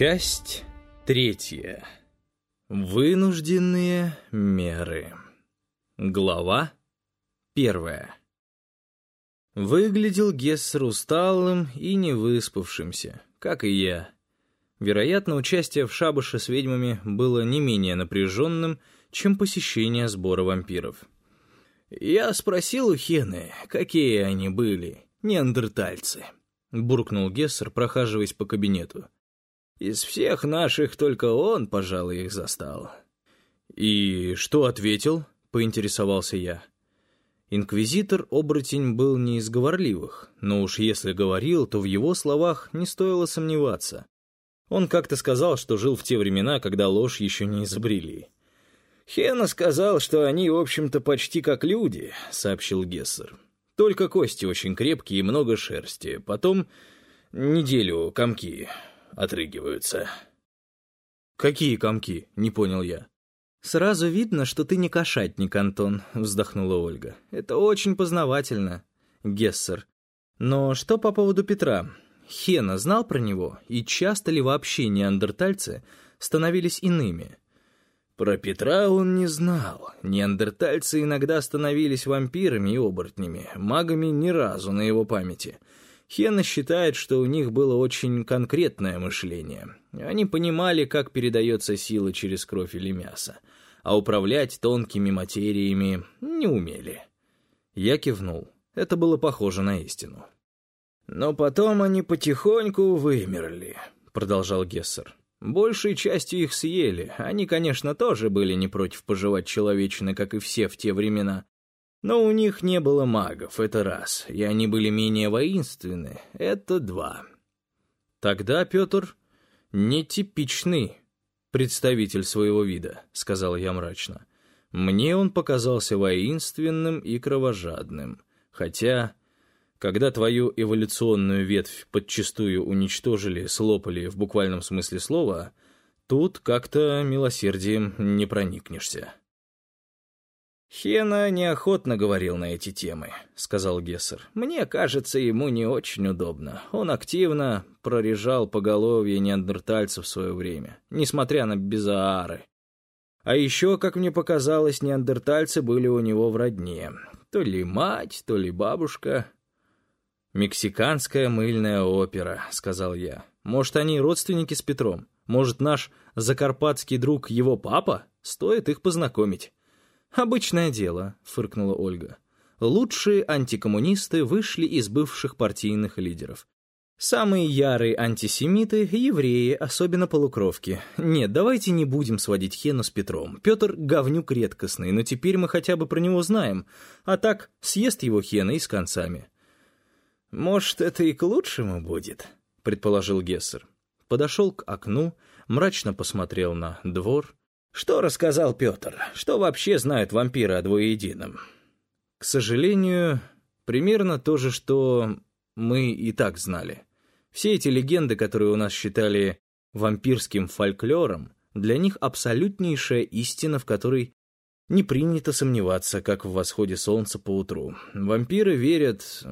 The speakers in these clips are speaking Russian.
Часть третья. Вынужденные меры. Глава первая. Выглядел Гессер усталым и невыспавшимся, как и я. Вероятно, участие в шабаше с ведьмами было не менее напряженным, чем посещение сбора вампиров. «Я спросил у Хены, какие они были, неандертальцы», — буркнул Гессер, прохаживаясь по кабинету. «Из всех наших только он, пожалуй, их застал». «И что ответил?» — поинтересовался я. Инквизитор-оборотень был не из говорливых, но уж если говорил, то в его словах не стоило сомневаться. Он как-то сказал, что жил в те времена, когда ложь еще не изобрели. «Хена сказал, что они, в общем-то, почти как люди», — сообщил Гессер. «Только кости очень крепкие и много шерсти. Потом неделю комки отрыгиваются». «Какие комки?» — не понял я. «Сразу видно, что ты не кошатник, Антон», — вздохнула Ольга. «Это очень познавательно, Гессер. Но что по поводу Петра? Хена знал про него, и часто ли вообще неандертальцы становились иными?» Про Петра он не знал. Неандертальцы иногда становились вампирами и оборотнями, магами ни разу на его памяти. Хена считает, что у них было очень конкретное мышление. Они понимали, как передается сила через кровь или мясо а управлять тонкими материями не умели. Я кивнул. Это было похоже на истину. «Но потом они потихоньку вымерли», — продолжал Гессер. «Большей частью их съели. Они, конечно, тоже были не против пожевать человечины, как и все в те времена. Но у них не было магов, это раз, и они были менее воинственны, это два». Тогда Петр нетипичный представитель своего вида», — сказал я мрачно. «Мне он показался воинственным и кровожадным. Хотя, когда твою эволюционную ветвь подчистую уничтожили, слопали в буквальном смысле слова, тут как-то милосердием не проникнешься». «Хена неохотно говорил на эти темы», — сказал Гессер. «Мне кажется, ему не очень удобно. Он активно прорежал поголовье неандертальцев в свое время, несмотря на безаары. А еще, как мне показалось, неандертальцы были у него в родне. То ли мать, то ли бабушка». «Мексиканская мыльная опера», — сказал я. «Может, они родственники с Петром? Может, наш закарпатский друг его папа? Стоит их познакомить». «Обычное дело», — фыркнула Ольга. «Лучшие антикоммунисты вышли из бывших партийных лидеров. Самые ярые антисемиты — евреи, особенно полукровки. Нет, давайте не будем сводить Хену с Петром. Петр — говнюк редкостный, но теперь мы хотя бы про него знаем. А так, съест его Хена и с концами». «Может, это и к лучшему будет», — предположил Гессер. Подошел к окну, мрачно посмотрел на двор, что рассказал Петр? Что вообще знают вампиры о двуедином? К сожалению, примерно то же, что мы и так знали. Все эти легенды, которые у нас считали вампирским фольклором, для них абсолютнейшая истина, в которой не принято сомневаться, как в восходе солнца по утру. Вампиры верят...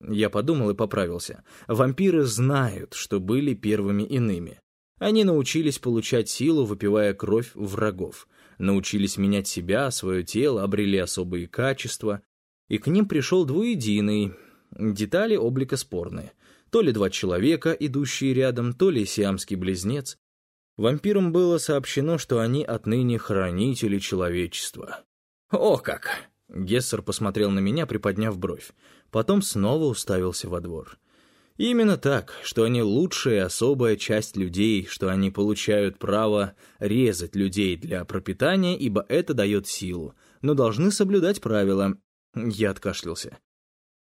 Я подумал и поправился. Вампиры знают, что были первыми иными. Они научились получать силу, выпивая кровь врагов, научились менять себя, свое тело, обрели особые качества, и к ним пришел двуединый. Детали облика спорные. То ли два человека, идущие рядом, то ли сиамский близнец. Вампирам было сообщено, что они отныне хранители человечества. «О как!» Гессер посмотрел на меня, приподняв бровь. Потом снова уставился во двор. Именно так, что они лучшая особая часть людей, что они получают право резать людей для пропитания, ибо это дает силу, но должны соблюдать правила. Я откашлялся.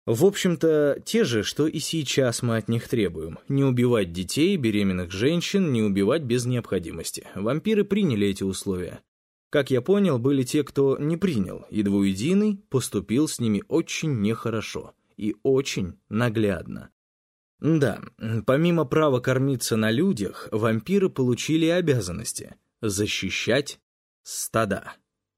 В общем-то, те же, что и сейчас мы от них требуем. Не убивать детей, беременных женщин, не убивать без необходимости. Вампиры приняли эти условия. Как я понял, были те, кто не принял, и двуединый поступил с ними очень нехорошо и очень наглядно. Да, помимо права кормиться на людях, вампиры получили обязанности защищать стада.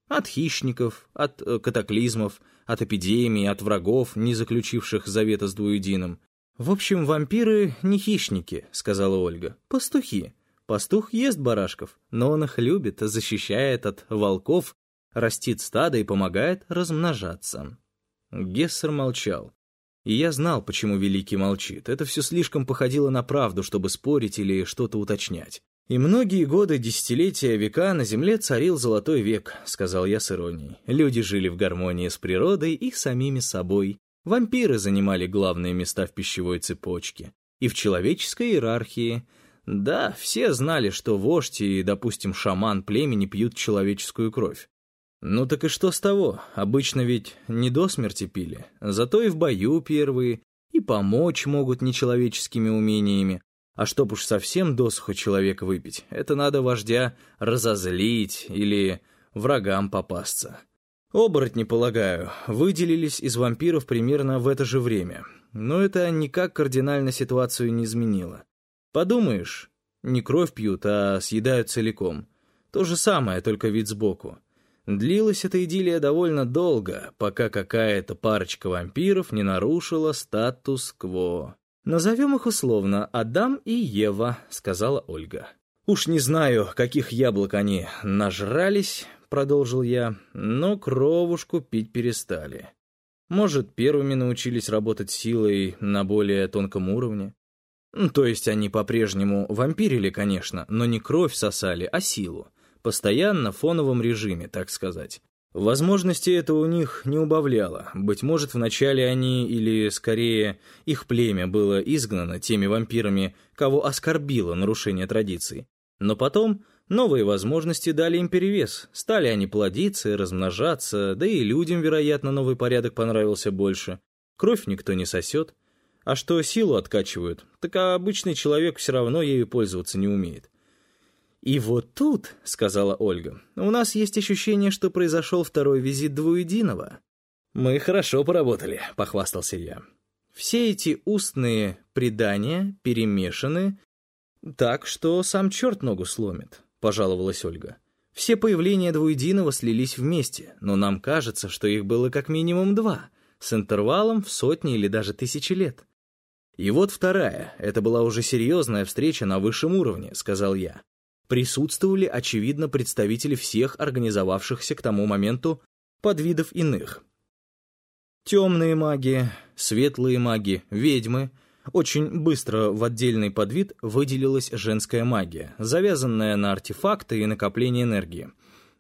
От хищников, от э, катаклизмов, от эпидемий, от врагов, не заключивших завета с двуединым. «В общем, вампиры не хищники», — сказала Ольга. «Пастухи. Пастух ест барашков, но он их любит, защищает от волков, растит стадо и помогает размножаться. Гессер молчал. И я знал, почему Великий молчит. Это все слишком походило на правду, чтобы спорить или что-то уточнять. «И многие годы, десятилетия, века на Земле царил золотой век», — сказал я с иронией. Люди жили в гармонии с природой и самими собой. Вампиры занимали главные места в пищевой цепочке. И в человеческой иерархии. Да, все знали, что вождь и, допустим, шаман племени пьют человеческую кровь. Ну так и что с того? Обычно ведь не до смерти пили. Зато и в бою первые, и помочь могут нечеловеческими умениями. А чтоб уж совсем досуха человека выпить, это надо вождя разозлить или врагам попасться. Оборотни, полагаю, выделились из вампиров примерно в это же время. Но это никак кардинально ситуацию не изменило. Подумаешь, не кровь пьют, а съедают целиком. То же самое, только вид сбоку. Длилась эта идиллия довольно долго, пока какая-то парочка вампиров не нарушила статус-кво. «Назовем их условно Адам и Ева», — сказала Ольга. «Уж не знаю, каких яблок они нажрались», — продолжил я, «но кровушку пить перестали. Может, первыми научились работать силой на более тонком уровне? То есть они по-прежнему вампирили, конечно, но не кровь сосали, а силу постоянно в фоновом режиме, так сказать. Возможности это у них не убавляло. Быть может, вначале они, или, скорее, их племя было изгнано теми вампирами, кого оскорбило нарушение традиций. Но потом новые возможности дали им перевес. Стали они плодиться размножаться, да и людям, вероятно, новый порядок понравился больше. Кровь никто не сосет. А что силу откачивают, так обычный человек все равно ею пользоваться не умеет. «И вот тут, — сказала Ольга, — у нас есть ощущение, что произошел второй визит двуединого». «Мы хорошо поработали», — похвастался я. «Все эти устные предания перемешаны так, что сам черт ногу сломит», — пожаловалась Ольга. «Все появления двуединого слились вместе, но нам кажется, что их было как минимум два, с интервалом в сотни или даже тысячи лет». «И вот вторая, это была уже серьезная встреча на высшем уровне», — сказал я присутствовали, очевидно, представители всех организовавшихся к тому моменту подвидов иных. Темные маги, светлые маги, ведьмы. Очень быстро в отдельный подвид выделилась женская магия, завязанная на артефакты и накопление энергии.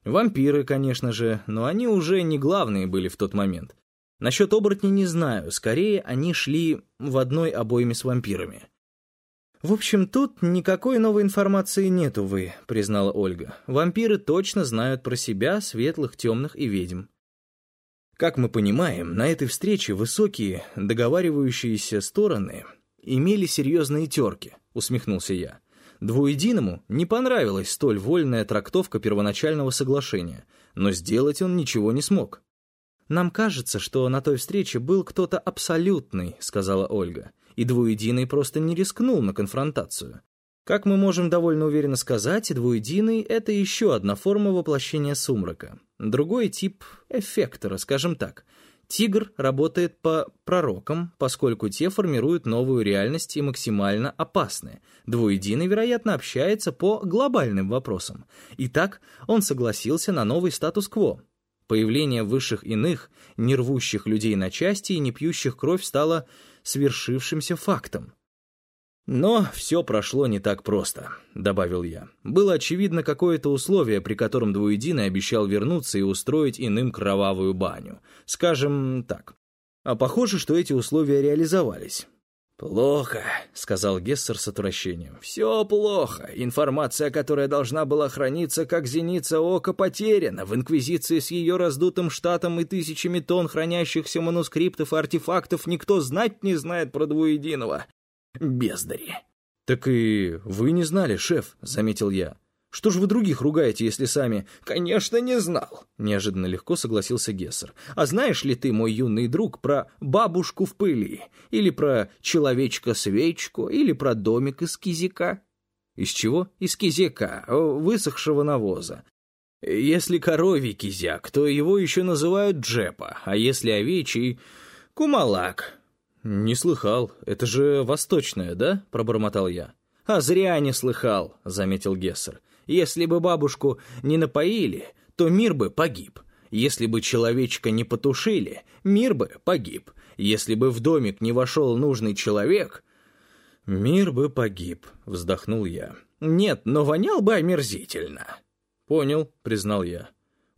Вампиры, конечно же, но они уже не главные были в тот момент. Насчет оборотней не знаю, скорее они шли в одной обойме с вампирами. «В общем, тут никакой новой информации нет, увы», — признала Ольга. «Вампиры точно знают про себя, светлых, темных и ведьм». Как мы понимаем, на этой встрече высокие, договаривающиеся стороны имели серьезные терки, усмехнулся я. Двуединому не понравилась столь вольная трактовка первоначального соглашения, но сделать он ничего не смог. «Нам кажется, что на той встрече был кто-то абсолютный», — сказала Ольга и Двуединый просто не рискнул на конфронтацию. Как мы можем довольно уверенно сказать, Двуединый — это еще одна форма воплощения сумрака. Другой тип эффектора, скажем так. Тигр работает по пророкам, поскольку те формируют новую реальность и максимально опасны. Двуединый, вероятно, общается по глобальным вопросам. Итак, он согласился на новый статус-кво. Появление высших иных, не рвущих людей на части и не пьющих кровь стало свершившимся фактом. «Но все прошло не так просто», — добавил я. «Было очевидно какое-то условие, при котором Двуединый обещал вернуться и устроить иным кровавую баню. Скажем так. А похоже, что эти условия реализовались. «Плохо», — сказал Гессер с отвращением. «Все плохо. Информация, которая должна была храниться как зеница ока, потеряна. В Инквизиции с ее раздутым штатом и тысячами тонн хранящихся манускриптов и артефактов никто знать не знает про двуединого. Бездари». «Так и вы не знали, шеф», — заметил я. Что ж вы других ругаете, если сами...» «Конечно, не знал», — неожиданно легко согласился Гессер. «А знаешь ли ты, мой юный друг, про бабушку в пыли? Или про человечка-свечку? Или про домик из кизика?» «Из чего?» «Из кизяка, высохшего навоза. Если коровий кизяк, то его еще называют джепа, а если овечий — кумалак». «Не слыхал. Это же восточное, да?» — пробормотал я. «А зря не слыхал», — заметил Гессер. «Если бы бабушку не напоили, то мир бы погиб. Если бы человечка не потушили, мир бы погиб. Если бы в домик не вошел нужный человек...» «Мир бы погиб», — вздохнул я. «Нет, но вонял бы омерзительно». «Понял», — признал я.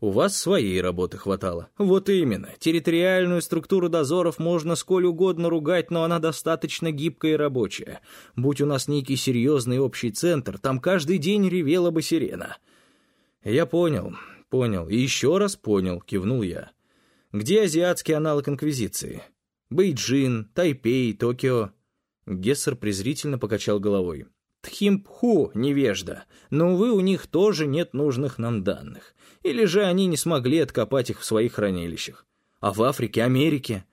У вас своей работы хватало. Вот именно. Территориальную структуру дозоров можно сколь угодно ругать, но она достаточно гибкая и рабочая. Будь у нас некий серьезный общий центр, там каждый день ревела бы сирена. Я понял, понял, и еще раз понял, кивнул я. Где азиатский аналог Инквизиции? Бейджин, Тайпей, Токио. Гессер презрительно покачал головой. Тхимпху, невежда, но, увы, у них тоже нет нужных нам данных. Или же они не смогли откопать их в своих хранилищах. А в Африке, Америке?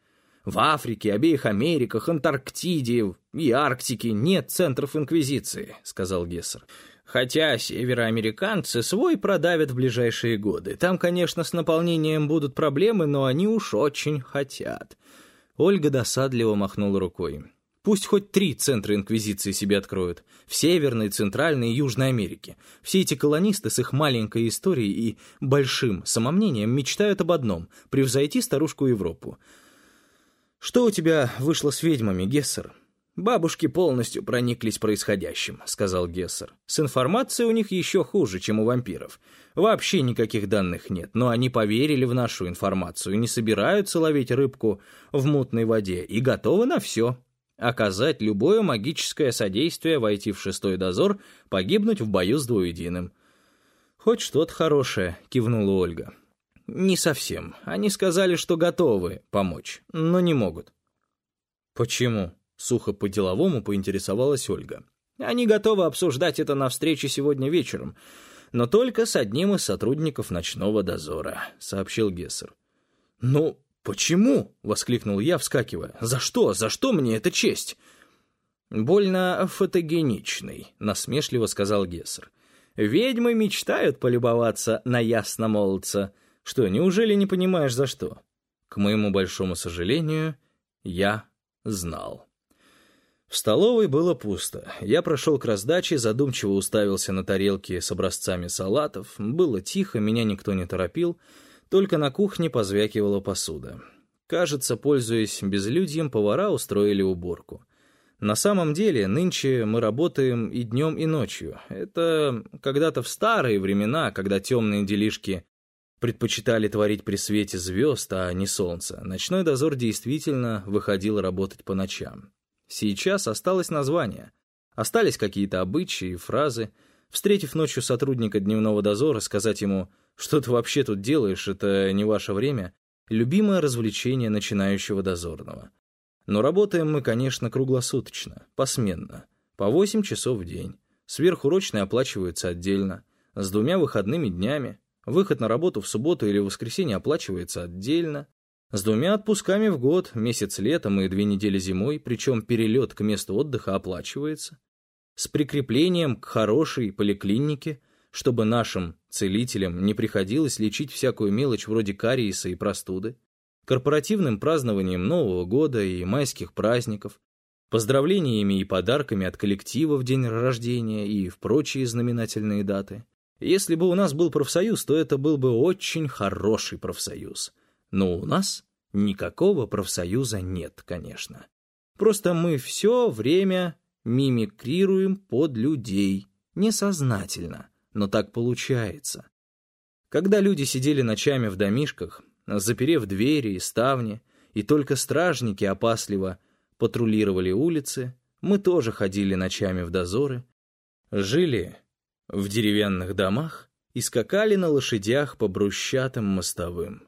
В Африке, обеих Америках, Антарктиде и Арктике нет центров инквизиции, сказал Гессер. Хотя североамериканцы свой продавят в ближайшие годы. Там, конечно, с наполнением будут проблемы, но они уж очень хотят. Ольга досадливо махнула рукой. Пусть хоть три центра инквизиции себе откроют. В Северной, Центральной и Южной Америке. Все эти колонисты с их маленькой историей и большим самомнением мечтают об одном — превзойти старушку Европу. «Что у тебя вышло с ведьмами, Гессер?» «Бабушки полностью прониклись происходящим», — сказал Гессер. «С информацией у них еще хуже, чем у вампиров. Вообще никаких данных нет, но они поверили в нашу информацию, не собираются ловить рыбку в мутной воде и готовы на все оказать любое магическое содействие, войти в шестой дозор, погибнуть в бою с двуединым. «Хоть что-то хорошее», — кивнула Ольга. «Не совсем. Они сказали, что готовы помочь, но не могут». «Почему?» — сухо по-деловому поинтересовалась Ольга. «Они готовы обсуждать это на встрече сегодня вечером, но только с одним из сотрудников ночного дозора», — сообщил Гессер. «Ну, «Почему?» — воскликнул я, вскакивая. «За что? За что мне эта честь?» «Больно фотогеничный», — насмешливо сказал Гессер. «Ведьмы мечтают полюбоваться на ясномолодца. Что, неужели не понимаешь, за что?» К моему большому сожалению, я знал. В столовой было пусто. Я прошел к раздаче, задумчиво уставился на тарелки с образцами салатов. Было тихо, меня никто не торопил — только на кухне позвякивала посуда. Кажется, пользуясь безлюдьем, повара устроили уборку. На самом деле, нынче мы работаем и днем, и ночью. Это когда-то в старые времена, когда темные делишки предпочитали творить при свете звезд, а не солнца. Ночной дозор действительно выходил работать по ночам. Сейчас осталось название. Остались какие-то обычаи и фразы. Встретив ночью сотрудника дневного дозора, сказать ему что ты вообще тут делаешь, это не ваше время. Любимое развлечение начинающего дозорного. Но работаем мы, конечно, круглосуточно, посменно, по 8 часов в день. Сверхурочные оплачиваются отдельно, с двумя выходными днями. Выход на работу в субботу или воскресенье оплачивается отдельно. С двумя отпусками в год, месяц летом и две недели зимой, причем перелет к месту отдыха оплачивается. С прикреплением к хорошей поликлинике – чтобы нашим целителям не приходилось лечить всякую мелочь вроде кариеса и простуды, корпоративным празднованием Нового года и майских праздников, поздравлениями и подарками от коллектива в день рождения и в прочие знаменательные даты. Если бы у нас был профсоюз, то это был бы очень хороший профсоюз. Но у нас никакого профсоюза нет, конечно. Просто мы все время мимикрируем под людей, несознательно но так получается. Когда люди сидели ночами в домишках, заперев двери и ставни, и только стражники опасливо патрулировали улицы, мы тоже ходили ночами в дозоры, жили в деревянных домах и скакали на лошадях по брусчатым мостовым.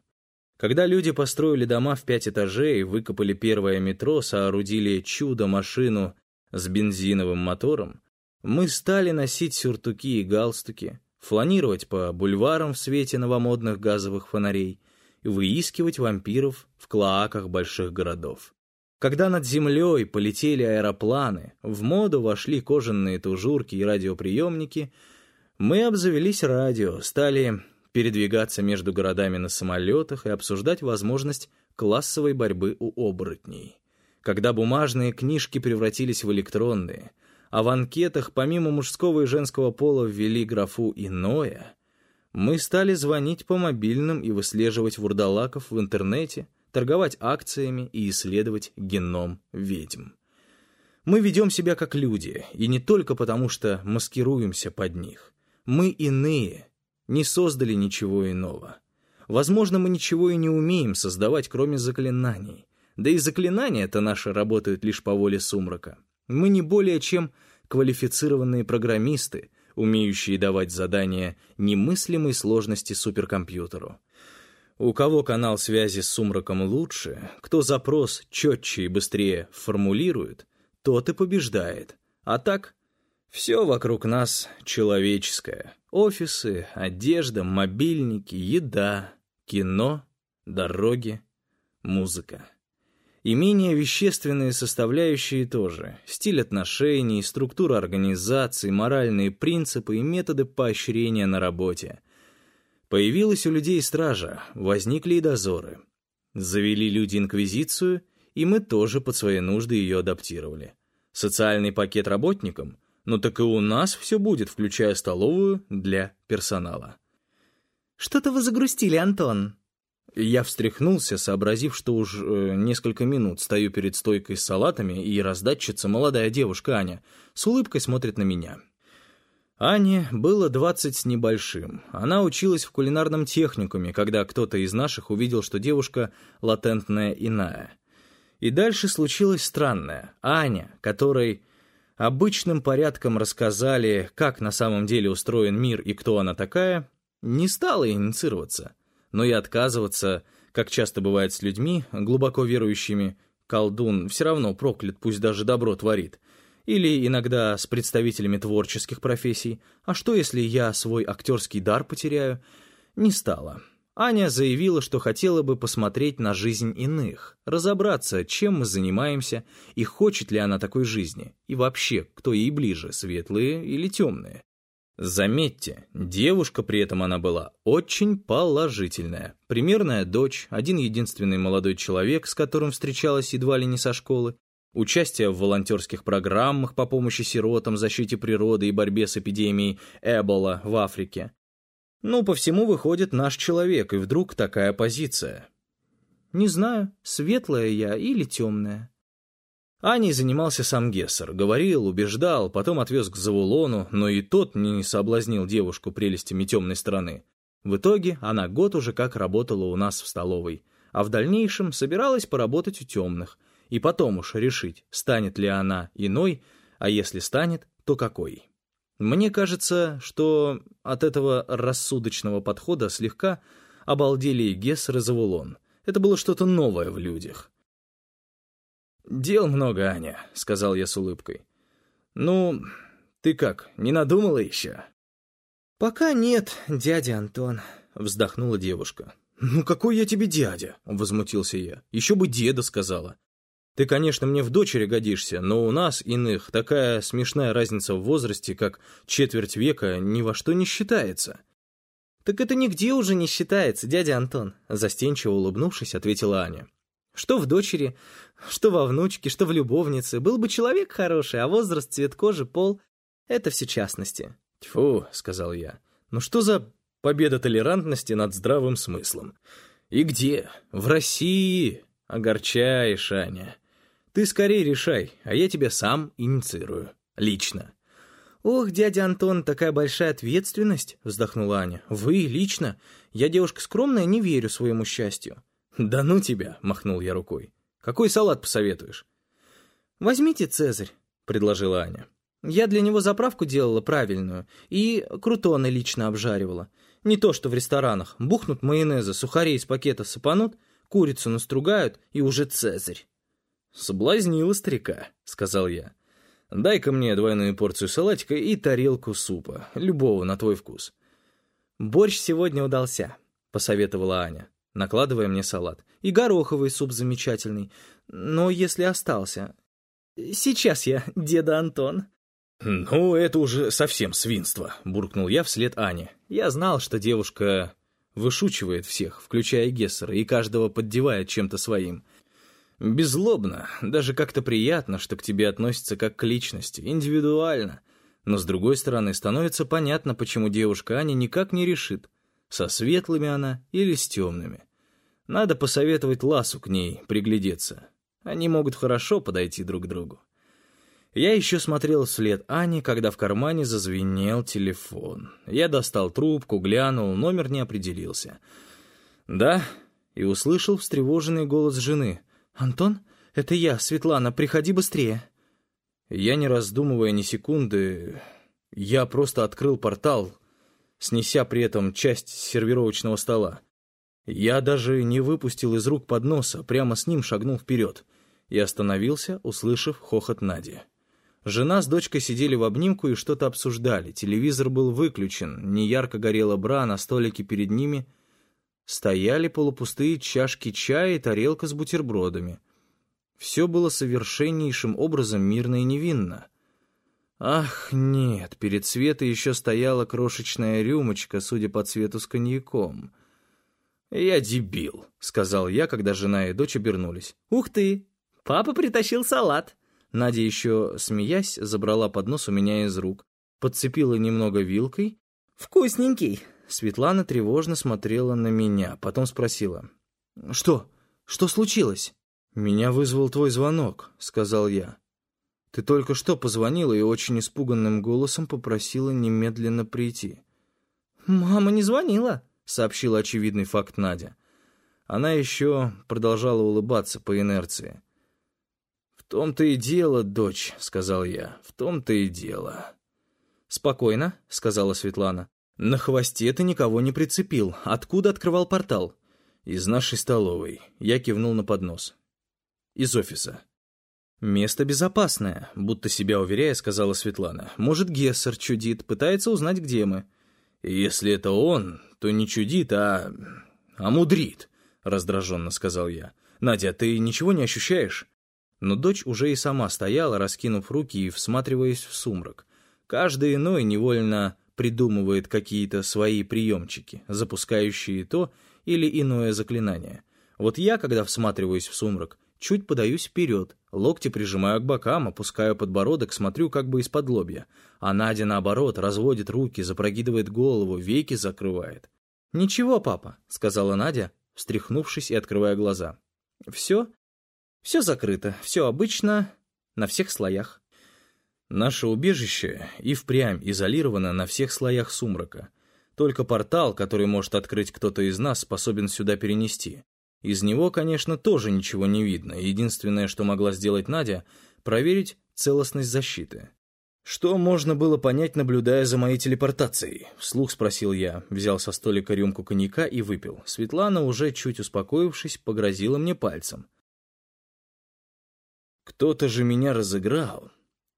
Когда люди построили дома в пять этажей, выкопали первое метро, соорудили чудо-машину с бензиновым мотором, мы стали носить сюртуки и галстуки, фланировать по бульварам в свете новомодных газовых фонарей и выискивать вампиров в клоаках больших городов. Когда над землей полетели аэропланы, в моду вошли кожаные тужурки и радиоприемники, мы обзавелись радио, стали передвигаться между городами на самолетах и обсуждать возможность классовой борьбы у оборотней. Когда бумажные книжки превратились в электронные, а в анкетах помимо мужского и женского пола ввели графу «иное», мы стали звонить по мобильным и выслеживать вурдалаков в интернете, торговать акциями и исследовать геном ведьм. Мы ведем себя как люди, и не только потому, что маскируемся под них. Мы иные, не создали ничего иного. Возможно, мы ничего и не умеем создавать, кроме заклинаний. Да и заклинания-то наши работают лишь по воле сумрака. Мы не более чем квалифицированные программисты, умеющие давать задания немыслимой сложности суперкомпьютеру. У кого канал связи с сумраком лучше, кто запрос четче и быстрее формулирует, тот и побеждает. А так, все вокруг нас человеческое. Офисы, одежда, мобильники, еда, кино, дороги, музыка. И менее вещественные составляющие тоже. Стиль отношений, структура организации, моральные принципы и методы поощрения на работе. Появилась у людей стража, возникли и дозоры. Завели люди инквизицию, и мы тоже под свои нужды ее адаптировали. Социальный пакет работникам? Ну так и у нас все будет, включая столовую для персонала. «Что-то вы загрустили, Антон», я встряхнулся, сообразив, что уж э, несколько минут стою перед стойкой с салатами, и раздатчица, молодая девушка Аня, с улыбкой смотрит на меня. Ане было двадцать с небольшим. Она училась в кулинарном техникуме, когда кто-то из наших увидел, что девушка латентная иная. И дальше случилось странное. Аня, которой обычным порядком рассказали, как на самом деле устроен мир и кто она такая, не стала инициироваться — но и отказываться, как часто бывает с людьми, глубоко верующими, колдун все равно проклят, пусть даже добро творит. Или иногда с представителями творческих профессий. А что, если я свой актерский дар потеряю? Не стало. Аня заявила, что хотела бы посмотреть на жизнь иных, разобраться, чем мы занимаемся и хочет ли она такой жизни, и вообще, кто ей ближе, светлые или темные. Заметьте, девушка при этом она была очень положительная. Примерная дочь, один единственный молодой человек, с которым встречалась едва ли не со школы, участие в волонтерских программах по помощи сиротам, защите природы и борьбе с эпидемией Эбола в Африке. Ну, по всему выходит наш человек, и вдруг такая позиция. Не знаю, светлая я или темная. Аней занимался сам Гессер. Говорил, убеждал, потом отвез к Завулону, но и тот не соблазнил девушку прелестями темной стороны. В итоге она год уже как работала у нас в столовой, а в дальнейшем собиралась поработать у темных, и потом уж решить, станет ли она иной, а если станет, то какой. Мне кажется, что от этого рассудочного подхода слегка обалдели и Гессер и Завулон. Это было что-то новое в людях. «Дел много, Аня», — сказал я с улыбкой. «Ну, ты как, не надумала еще?» «Пока нет, дядя Антон», — вздохнула девушка. «Ну какой я тебе дядя?» — возмутился я. «Еще бы деда сказала. Ты, конечно, мне в дочери годишься, но у нас, иных, такая смешная разница в возрасте, как четверть века, ни во что не считается». «Так это нигде уже не считается, дядя Антон», — застенчиво улыбнувшись, ответила Аня. Что в дочери, что во внучке, что в любовнице. Был бы человек хороший, а возраст, цвет кожи, пол — это все частности. «Тьфу», — сказал я, — «ну что за победа толерантности над здравым смыслом? И где? В России? Огорчаешь, Аня. Ты скорее решай, а я тебя сам инициирую. Лично». «Ох, дядя Антон, такая большая ответственность!» — вздохнула Аня. «Вы лично? Я девушка скромная, не верю своему счастью». «Да ну тебя!» — махнул я рукой. «Какой салат посоветуешь?» «Возьмите «Цезарь», — предложила Аня. «Я для него заправку делала правильную и крутоны лично обжаривала. Не то, что в ресторанах. Бухнут майонеза, сухарей из пакета сыпанут, курицу настругают и уже «Цезарь». «Соблазнила старика», — сказал я. «Дай-ка мне двойную порцию салатика и тарелку супа, любого на твой вкус». «Борщ сегодня удался», — посоветовала Аня накладывая мне салат. «И гороховый суп замечательный. Но если остался...» «Сейчас я, деда Антон». «Ну, это уже совсем свинство», — буркнул я вслед Ане. Я знал, что девушка вышучивает всех, включая Гессера, и каждого поддевает чем-то своим. Беззлобно, даже как-то приятно, что к тебе относятся как к личности, индивидуально. Но с другой стороны, становится понятно, почему девушка Аня никак не решит, со светлыми она или с темными. Надо посоветовать Ласу к ней приглядеться. Они могут хорошо подойти друг к другу. Я еще смотрел вслед Ани, когда в кармане зазвенел телефон. Я достал трубку, глянул, номер не определился. «Да?» И услышал встревоженный голос жены. «Антон, это я, Светлана, приходи быстрее». Я, не раздумывая ни секунды, я просто открыл портал, снеся при этом часть сервировочного стола. Я даже не выпустил из рук подноса, прямо с ним шагнул вперед и остановился, услышав хохот Нади. Жена с дочкой сидели в обнимку и что-то обсуждали. Телевизор был выключен, неярко горела бра, на столике перед ними стояли полупустые чашки чая и тарелка с бутербродами. Все было совершеннейшим образом мирно и невинно. Ах, нет, перед Светой еще стояла крошечная рюмочка, судя по цвету с коньяком. «Я дебил», — сказал я, когда жена и дочь обернулись. «Ух ты! Папа притащил салат!» Надя еще, смеясь, забрала поднос у меня из рук, подцепила немного вилкой. «Вкусненький!» Светлана тревожно смотрела на меня, потом спросила. «Что? Что случилось?» «Меня вызвал твой звонок», — сказал я. «Ты только что позвонила и очень испуганным голосом попросила немедленно прийти». «Мама не звонила», — сообщила очевидный факт Надя. Она еще продолжала улыбаться по инерции. «В том-то и дело, дочь», — сказал я, — «в том-то и дело». «Спокойно», — сказала Светлана. «На хвосте ты никого не прицепил. Откуда открывал портал?» «Из нашей столовой». Я кивнул на поднос. «Из офиса». «Место безопасное», — будто себя уверяя, сказала Светлана. «Может, Гессер чудит, пытается узнать, где мы». «Если это он, то не чудит, а... а мудрит», — раздраженно сказал я. «Надя, ты ничего не ощущаешь?» Но дочь уже и сама стояла, раскинув руки и всматриваясь в сумрак. Каждый иной невольно придумывает какие-то свои приемчики, запускающие то или иное заклинание. Вот я, когда всматриваюсь в сумрак, чуть подаюсь вперед, локти прижимаю к бокам, опускаю подбородок, смотрю как бы из-под лобья. А Надя, наоборот, разводит руки, запрогидывает голову, веки закрывает. «Ничего, папа», — сказала Надя, встряхнувшись и открывая глаза. «Все все закрыто, все обычно, на всех слоях. Наше убежище и впрямь изолировано на всех слоях сумрака. Только портал, который может открыть кто-то из нас, способен сюда перенести. Из него, конечно, тоже ничего не видно. Единственное, что могла сделать Надя, проверить целостность защиты. «Что можно было понять, наблюдая за моей телепортацией?» — вслух спросил я, взял со столика рюмку коньяка и выпил. Светлана, уже чуть успокоившись, погрозила мне пальцем. Кто-то же меня разыграл.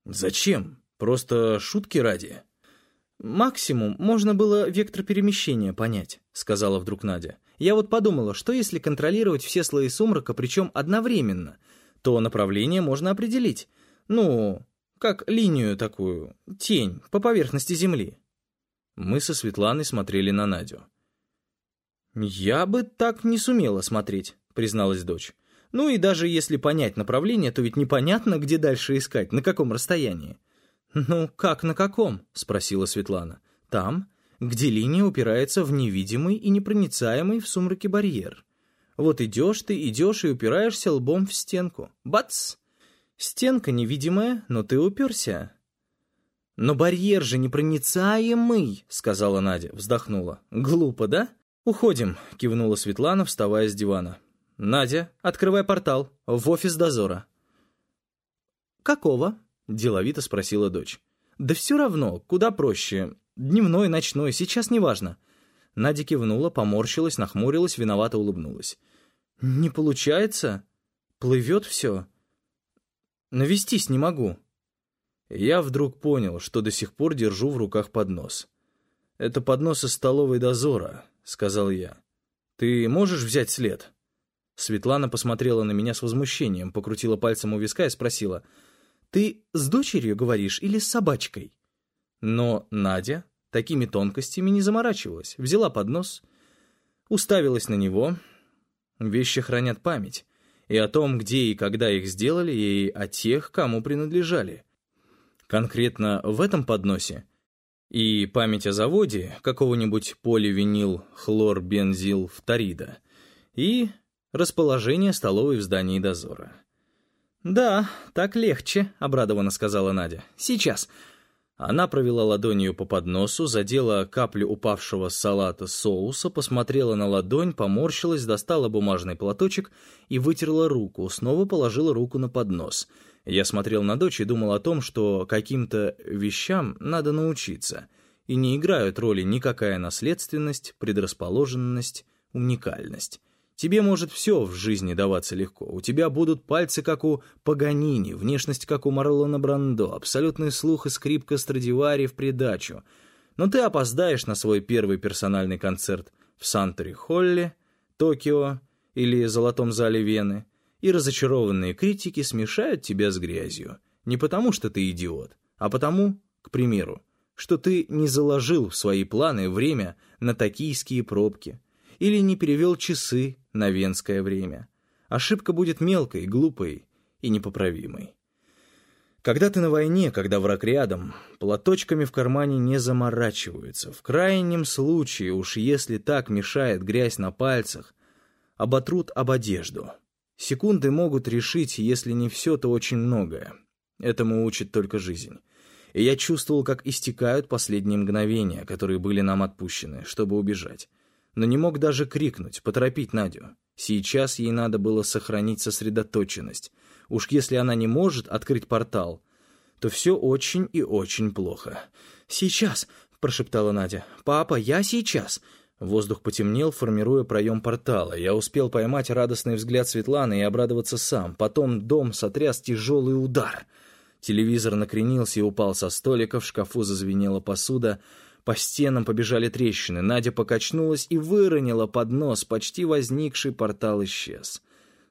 Зачем? Просто шутки ради? «Максимум можно было вектор перемещения понять», — сказала вдруг Надя. «Я вот подумала, что если контролировать все слои сумрака, причем одновременно, то направление можно определить. Ну, как линию такую, тень по поверхности Земли». Мы со Светланой смотрели на Надю. «Я бы так не сумела смотреть», — призналась дочь. Ну и даже если понять направление, то ведь непонятно, где дальше искать, на каком расстоянии. «Ну, как на каком?» — спросила Светлана. «Там, где линия упирается в невидимый и непроницаемый в сумраке барьер. Вот идешь ты, идешь и упираешься лбом в стенку. Бац! Стенка невидимая, но ты уперся». «Но барьер же непроницаемый», — сказала Надя, вздохнула. «Глупо, да?» «Уходим», — кивнула Светлана, вставая с дивана. «Надя, открывай портал. В офис дозора». «Какого?» — деловито спросила дочь. «Да все равно, куда проще. Дневной, ночной, сейчас неважно». Надя кивнула, поморщилась, нахмурилась, виновато улыбнулась. «Не получается? Плывет все. Навестись не могу». Я вдруг понял, что до сих пор держу в руках поднос. «Это поднос из столовой дозора», — сказал я. «Ты можешь взять след?» Светлана посмотрела на меня с возмущением, покрутила пальцем у виска и спросила, «Ты с дочерью говоришь или с собачкой?» Но Надя такими тонкостями не заморачивалась, взяла поднос, уставилась на него. Вещи хранят память. и о том, где и когда их сделали, и о тех, кому принадлежали. Конкретно в этом подносе и память о заводе какого-нибудь поливинил хлорбензил фторида и расположение столовой в здании дозора. «Да, так легче», — обрадованно сказала Надя. «Сейчас». Она провела ладонью по подносу, задела каплю упавшего с салата соуса, посмотрела на ладонь, поморщилась, достала бумажный платочек и вытерла руку, снова положила руку на поднос. Я смотрел на дочь и думал о том, что каким-то вещам надо научиться, и не играют роли никакая наследственность, предрасположенность, уникальность. Тебе может все в жизни даваться легко. У тебя будут пальцы, как у Паганини, внешность, как у Марлона Брандо, абсолютный слух и скрипка Страдивари в придачу. Но ты опоздаешь на свой первый персональный концерт в Сантори-Холле, Токио или Золотом зале Вены, и разочарованные критики смешают тебя с грязью. Не потому, что ты идиот, а потому, к примеру, что ты не заложил в свои планы время на токийские пробки, или не перевел часы на венское время. Ошибка будет мелкой, глупой и непоправимой. Когда ты на войне, когда враг рядом, платочками в кармане не заморачиваются. В крайнем случае, уж если так мешает грязь на пальцах, оботрут об одежду. Секунды могут решить, если не все, то очень многое. Этому учит только жизнь. И я чувствовал, как истекают последние мгновения, которые были нам отпущены, чтобы убежать но не мог даже крикнуть, поторопить Надю. Сейчас ей надо было сохранить сосредоточенность. Уж если она не может открыть портал, то все очень и очень плохо. «Сейчас!» — прошептала Надя. «Папа, я сейчас!» Воздух потемнел, формируя проем портала. Я успел поймать радостный взгляд Светланы и обрадоваться сам. Потом дом сотряс тяжелый удар. Телевизор накренился и упал со столика, в шкафу зазвенела посуда — по стенам побежали трещины. Надя покачнулась и выронила под нос. Почти возникший портал исчез.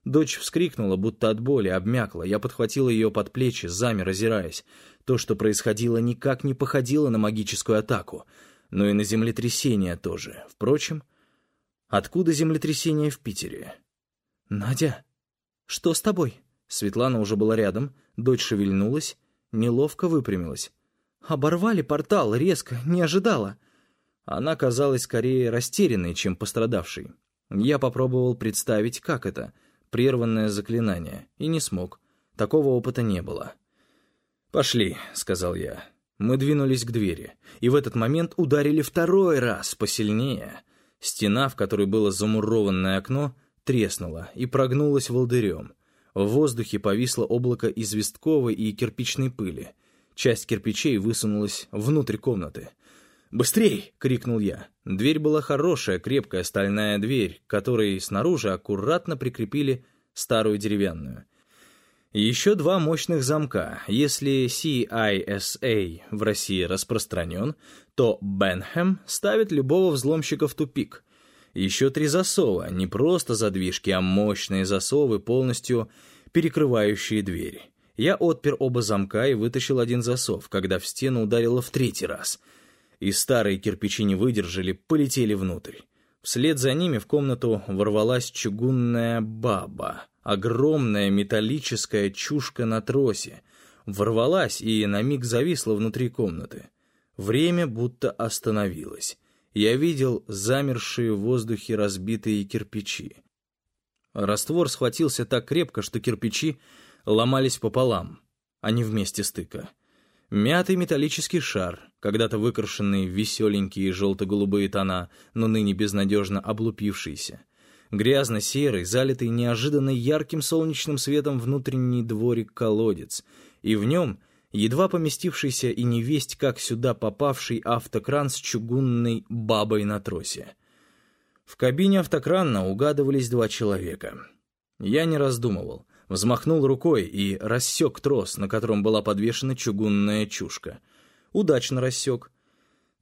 Дочь вскрикнула, будто от боли, обмякла. Я подхватил ее под плечи, замер, озираясь. То, что происходило, никак не походило на магическую атаку. Но и на землетрясение тоже. Впрочем, откуда землетрясение в Питере? «Надя, что с тобой?» Светлана уже была рядом, дочь шевельнулась, неловко выпрямилась. Оборвали портал резко, не ожидала. Она казалась скорее растерянной, чем пострадавшей. Я попробовал представить, как это — прерванное заклинание, и не смог. Такого опыта не было. «Пошли», — сказал я. Мы двинулись к двери, и в этот момент ударили второй раз, посильнее. Стена, в которой было замурованное окно, треснула и прогнулась волдырем. В воздухе повисло облако известковой и кирпичной пыли — Часть кирпичей высунулась внутрь комнаты. «Быстрей!» — крикнул я. Дверь была хорошая, крепкая стальная дверь, которой снаружи аккуратно прикрепили старую деревянную. Еще два мощных замка. Если CISA в России распространен, то Бенхэм ставит любого взломщика в тупик. Еще три засова, не просто задвижки, а мощные засовы, полностью перекрывающие двери. Я отпер оба замка и вытащил один засов, когда в стену ударило в третий раз. И старые кирпичи не выдержали, полетели внутрь. Вслед за ними в комнату ворвалась чугунная баба, огромная металлическая чушка на тросе. Ворвалась и на миг зависла внутри комнаты. Время будто остановилось. Я видел замершие в воздухе разбитые кирпичи. Раствор схватился так крепко, что кирпичи ломались пополам, а не вместе стыка. Мятый металлический шар, когда-то выкрашенный в веселенькие желто-голубые тона, но ныне безнадежно облупившийся. Грязно-серый, залитый неожиданно ярким солнечным светом внутренний дворик-колодец, и в нем едва поместившийся и невесть как сюда попавший автокран с чугунной бабой на тросе. В кабине автокрана угадывались два человека. Я не раздумывал взмахнул рукой и рассек трос, на котором была подвешена чугунная чушка. Удачно рассек.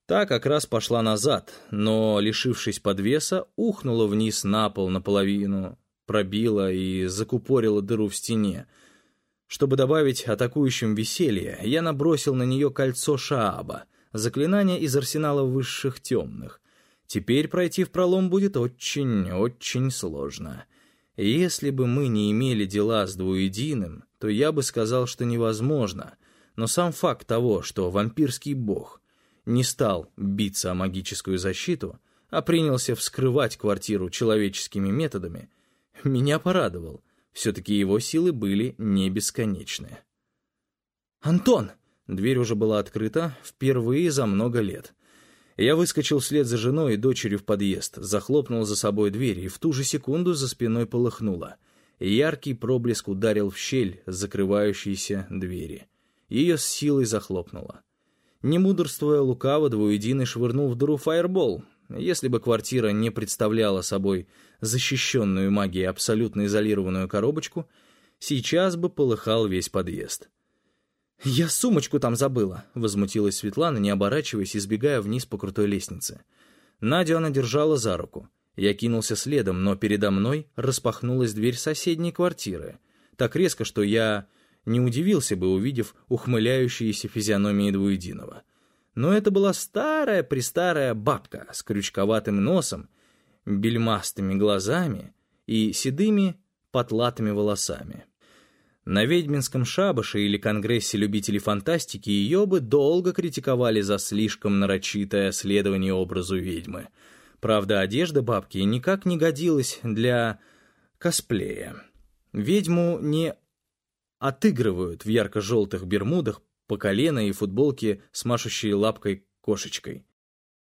Та как раз пошла назад, но, лишившись подвеса, ухнула вниз на пол наполовину, пробила и закупорила дыру в стене. Чтобы добавить атакующим веселье, я набросил на нее кольцо Шааба, заклинание из арсенала высших темных. Теперь пройти в пролом будет очень-очень сложно. Если бы мы не имели дела с двуединым, то я бы сказал, что невозможно. Но сам факт того, что вампирский бог не стал биться о магическую защиту, а принялся вскрывать квартиру человеческими методами, меня порадовал. Все-таки его силы были не бесконечные. «Антон!» Дверь уже была открыта впервые за много лет. Я выскочил вслед за женой и дочерью в подъезд, захлопнул за собой дверь, и в ту же секунду за спиной полыхнуло. Яркий проблеск ударил в щель закрывающейся двери. Ее с силой захлопнуло. Не мудрствуя лукаво, двуединый швырнул в дыру фаербол. Если бы квартира не представляла собой защищенную магией абсолютно изолированную коробочку, сейчас бы полыхал весь подъезд. «Я сумочку там забыла», — возмутилась Светлана, не оборачиваясь и сбегая вниз по крутой лестнице. Надю она держала за руку. Я кинулся следом, но передо мной распахнулась дверь соседней квартиры. Так резко, что я не удивился бы, увидев ухмыляющиеся физиономии двуединого. Но это была старая-престарая бабка с крючковатым носом, бельмастыми глазами и седыми потлатыми волосами. На ведьминском шабаше или конгрессе любителей фантастики ее бы долго критиковали за слишком нарочитое следование образу ведьмы. Правда, одежда бабки никак не годилась для косплея. Ведьму не отыгрывают в ярко-желтых бермудах по колено и футболке с машущей лапкой кошечкой.